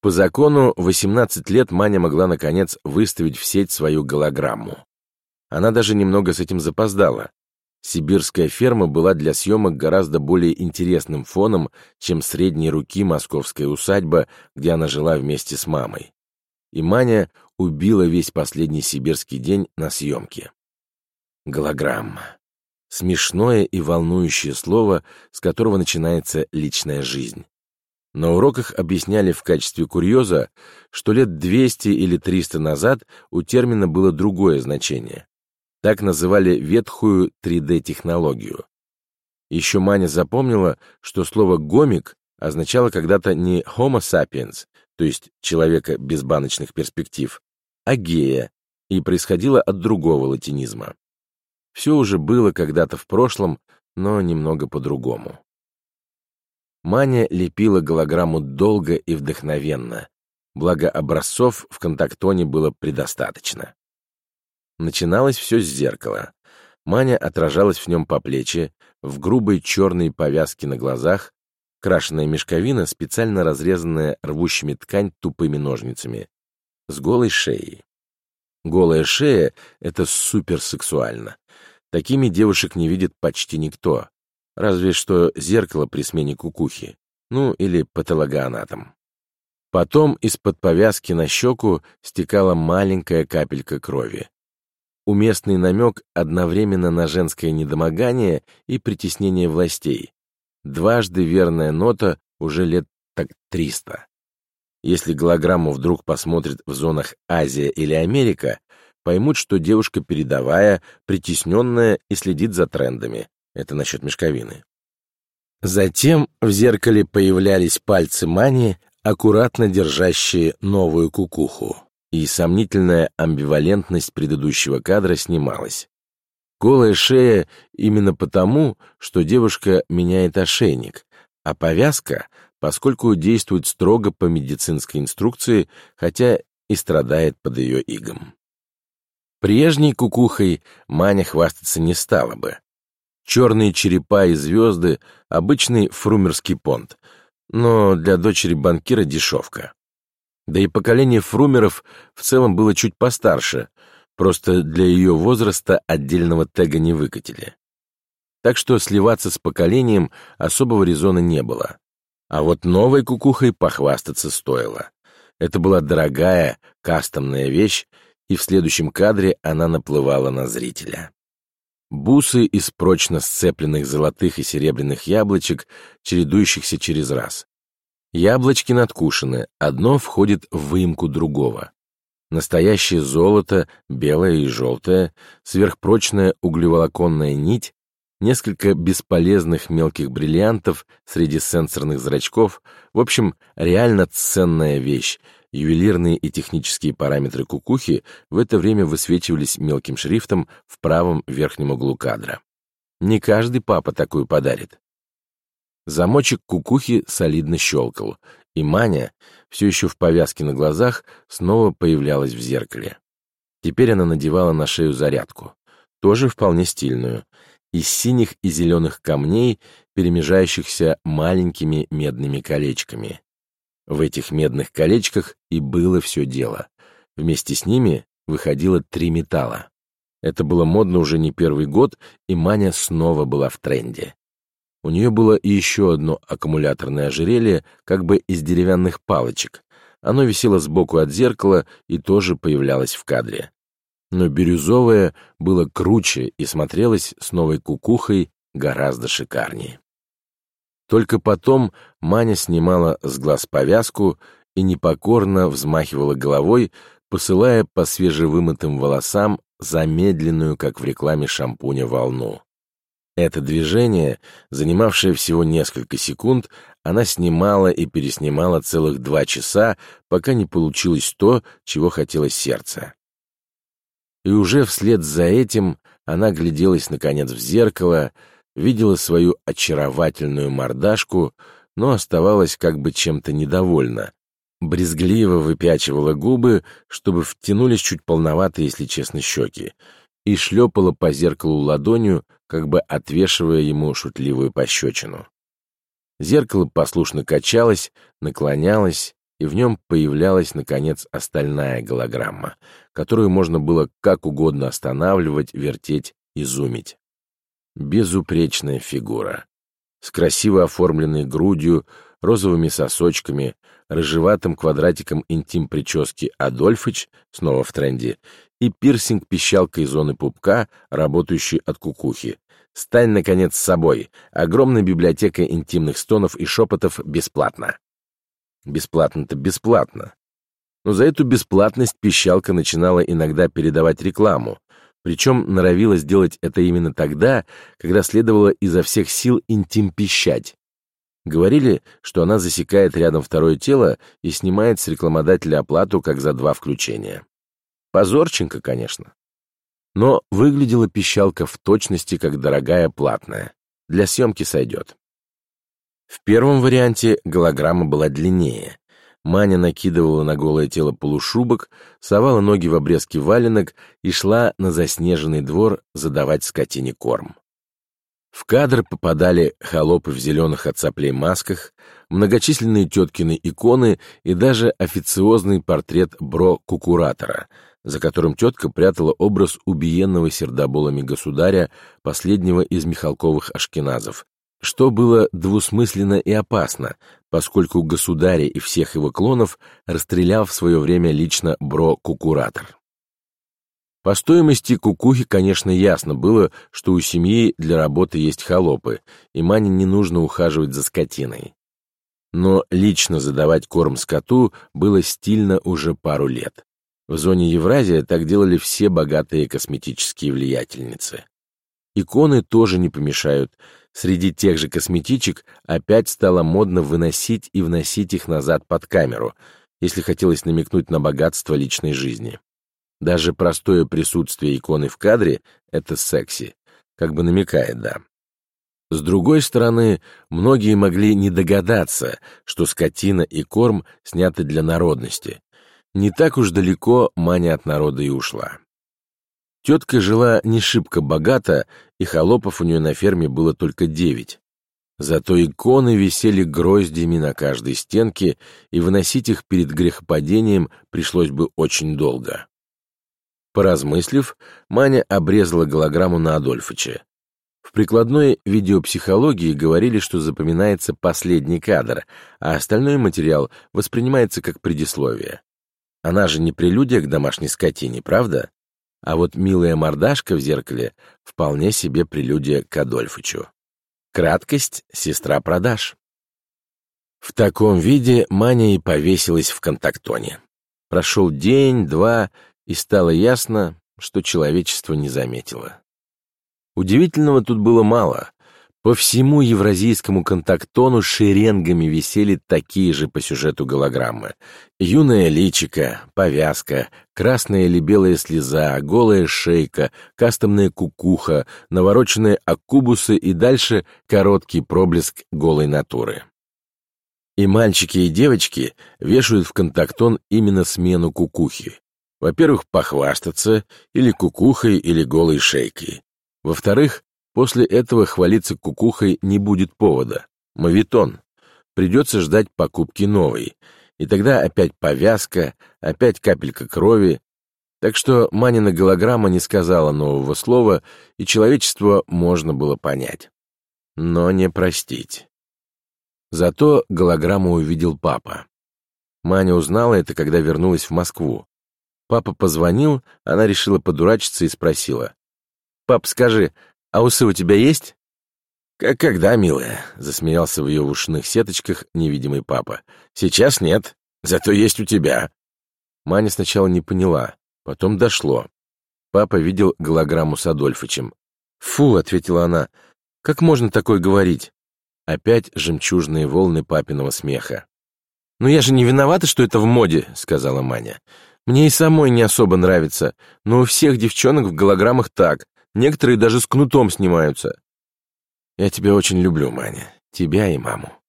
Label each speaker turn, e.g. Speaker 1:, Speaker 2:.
Speaker 1: По закону, 18 лет Маня могла, наконец, выставить в сеть свою голограмму. Она даже немного с этим запоздала. Сибирская ферма была для съемок гораздо более интересным фоном, чем средней руки московская усадьба, где она жила вместе с мамой. И Маня убила весь последний сибирский день на съемке. Голограмма. Смешное и волнующее слово, с которого начинается личная жизнь. На уроках объясняли в качестве курьеза, что лет 200 или 300 назад у термина было другое значение. Так называли ветхую 3D-технологию. Еще Маня запомнила, что слово «гомик» означало когда-то не Homo sapiens, то есть человека без баночных перспектив, а гея, и происходило от другого латинизма. Все уже было когда-то в прошлом, но немного по-другому. Маня лепила голограмму долго и вдохновенно, благо образцов в контактоне было предостаточно. Начиналось все с зеркала. Маня отражалась в нем по плечи, в грубой черной повязке на глазах, крашеная мешковина, специально разрезанная рвущими ткань тупыми ножницами, с голой шеей. Голая шея — это суперсексуально. Такими девушек не видит почти никто, разве что зеркало при смене кукухи, ну или патологоанатом. Потом из-под повязки на щеку стекала маленькая капелька крови. Уместный намек одновременно на женское недомогание и притеснение властей. Дважды верная нота уже лет так триста. Если голограмму вдруг посмотрят в зонах Азия или Америка, поймут, что девушка передовая, притесненная и следит за трендами, это насчет мешковины. Затем в зеркале появлялись пальцы Мани, аккуратно держащие новую кукуху, и сомнительная амбивалентность предыдущего кадра снималась. Голая шея именно потому, что девушка меняет ошейник, а повязка, поскольку действует строго по медицинской инструкции, хотя и страдает под ее игом. Прежней кукухой Маня хвастаться не стала бы, черные черепа и звезды — обычный фрумерский понт, но для дочери банкира дешевка. Да и поколение фрумеров в целом было чуть постарше, просто для ее возраста отдельного тега не выкатили. Так что сливаться с поколением особого резона не было. А вот новой кукухой похвастаться стоило. Это была дорогая, кастомная вещь, и в следующем кадре она наплывала на зрителя. Бусы из прочно сцепленных золотых и серебряных яблочек, чередующихся через раз. Яблочки надкушены, одно входит в выемку другого. Настоящее золото, белое и желтое, сверхпрочная углеволоконная нить, несколько бесполезных мелких бриллиантов среди сенсорных зрачков, в общем, реально ценная вещь, Ювелирные и технические параметры кукухи в это время высвечивались мелким шрифтом в правом верхнем углу кадра. Не каждый папа такую подарит. Замочек кукухи солидно щелкал, и Маня, все еще в повязке на глазах, снова появлялась в зеркале. Теперь она надевала на шею зарядку, тоже вполне стильную, из синих и зеленых камней, перемежающихся маленькими медными колечками. В этих медных колечках и было все дело. Вместе с ними выходило три металла. Это было модно уже не первый год, и Маня снова была в тренде. У нее было еще одно аккумуляторное ожерелье, как бы из деревянных палочек. Оно висело сбоку от зеркала и тоже появлялось в кадре. Но бирюзовое было круче и смотрелось с новой кукухой гораздо шикарнее. Только потом Маня снимала с глаз повязку и непокорно взмахивала головой, посылая по свежевымытым волосам замедленную, как в рекламе шампуня, волну. Это движение, занимавшее всего несколько секунд, она снимала и переснимала целых два часа, пока не получилось то, чего хотело сердце. И уже вслед за этим она гляделась, наконец, в зеркало — видела свою очаровательную мордашку, но оставалась как бы чем-то недовольна. Брезгливо выпячивала губы, чтобы втянулись чуть полновато, если честно, щеки, и шлепала по зеркалу ладонью, как бы отвешивая ему шутливую пощечину. Зеркало послушно качалось, наклонялось и в нем появлялась, наконец, остальная голограмма, которую можно было как угодно останавливать, вертеть и зумить. Безупречная фигура. С красиво оформленной грудью, розовыми сосочками, рыжеватым квадратиком интим-прически Адольфыч, снова в тренде, и пирсинг-пищалкой зоны пупка, работающей от кукухи. Стань, наконец, собой. Огромная библиотека интимных стонов и шепотов бесплатно. Бесплатно-то бесплатно. Но за эту бесплатность пищалка начинала иногда передавать рекламу, причем норовила сделать это именно тогда, когда следовало изо всех сил интим-пищать. Говорили, что она засекает рядом второе тело и снимает с рекламодателя оплату как за два включения. Позорченко, конечно. Но выглядела пищалка в точности как дорогая платная. Для съемки сойдет. В первом варианте голограмма была длиннее. Маня накидывала на голое тело полушубок, совала ноги в обрезки валенок и шла на заснеженный двор задавать скотине корм. В кадр попадали холопы в зеленых от соплей масках, многочисленные теткины иконы и даже официозный портрет бро-кукуратора, за которым тетка прятала образ убиенного сердоболами государя, последнего из Михалковых ашкеназов, что было двусмысленно и опасно, поскольку государя и всех его клонов расстрелял в свое время лично бро-кукуратор. По стоимости кукухи, конечно, ясно было, что у семьи для работы есть холопы, и Мане не нужно ухаживать за скотиной. Но лично задавать корм скоту было стильно уже пару лет. В зоне Евразия так делали все богатые косметические влиятельницы. Иконы тоже не помешают. Среди тех же косметичек опять стало модно выносить и вносить их назад под камеру, если хотелось намекнуть на богатство личной жизни. Даже простое присутствие иконы в кадре — это секси, как бы намекает, да. С другой стороны, многие могли не догадаться, что скотина и корм сняты для народности. Не так уж далеко Маня от народа и ушла. Тетка жила не шибко богато, и холопов у нее на ферме было только девять. Зато иконы висели гроздями на каждой стенке, и выносить их перед грехопадением пришлось бы очень долго. Поразмыслив, Маня обрезала голограмму на Адольфыча. В прикладной видеопсихологии говорили, что запоминается последний кадр, а остальной материал воспринимается как предисловие. Она же не прелюдия к домашней скотине, правда? А вот милая мордашка в зеркале вполне себе прелюдия к Адольфычу. Краткость — сестра продаж. В таком виде Маня и повесилась в контактоне. Прошел день, два, и стало ясно, что человечество не заметило. Удивительного тут было мало. По всему евразийскому контактону шеренгами висели такие же по сюжету голограммы. Юная личика, повязка, красная или белая слеза, голая шейка, кастомная кукуха, навороченные аккубусы и дальше короткий проблеск голой натуры. И мальчики, и девочки вешают в контактон именно смену кукухи. Во-первых, похвастаться или кукухой, или голой шейкой. Во-вторых, после этого хвалиться кукухой не будет повода. Мавитон. Придется ждать покупки новой. И тогда опять повязка, опять капелька крови. Так что Манина голограмма не сказала нового слова, и человечество можно было понять. Но не простить. Зато голограмму увидел папа. Маня узнала это, когда вернулась в Москву. Папа позвонил, она решила подурачиться и спросила. «Пап, скажи, а усы у тебя есть?» «Как когда, милая?» — засмеялся в ее ушных сеточках невидимый папа. «Сейчас нет, зато есть у тебя». Маня сначала не поняла, потом дошло. Папа видел голограмму с Адольфычем. «Фу», — ответила она, — «как можно такое говорить?» Опять жемчужные волны папиного смеха. «Ну я же не виновата, что это в моде», — сказала Маня. Мне и самой не особо нравится, но у всех девчонок в голограммах так. Некоторые даже с кнутом снимаются. Я тебя очень люблю, Маня. Тебя и маму.